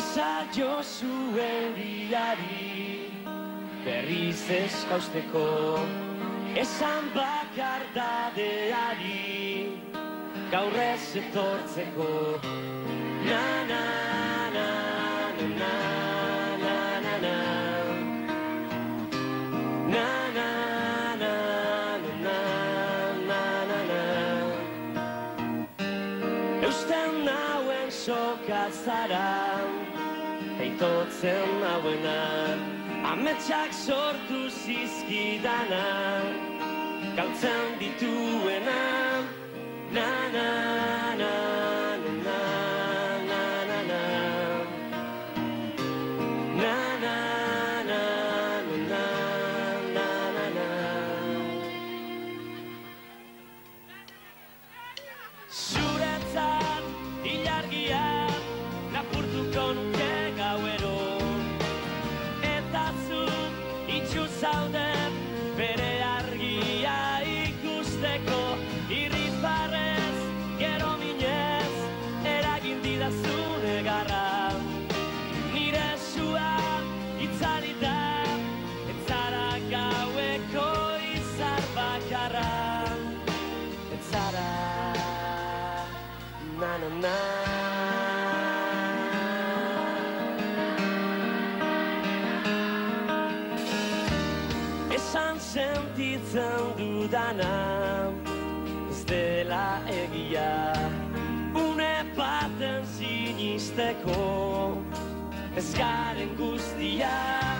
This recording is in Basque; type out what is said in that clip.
Eza jozu euriari berriz eskausteko Esan bakar dadeari gaur ez etortzeko Na, na, na, soka zara Eitotzen nauena Ametsak sortu zizkidana Galtzen dituena zaude bere argia ikusteko Irrifarrez, gero minez, eragin didazune garra. Nire sua itzalita, ez zara gaueko izar bakarra. Ez zara, na na na sentitzen dudana Ez dela egia Une baten sinisteko Ez garen guztia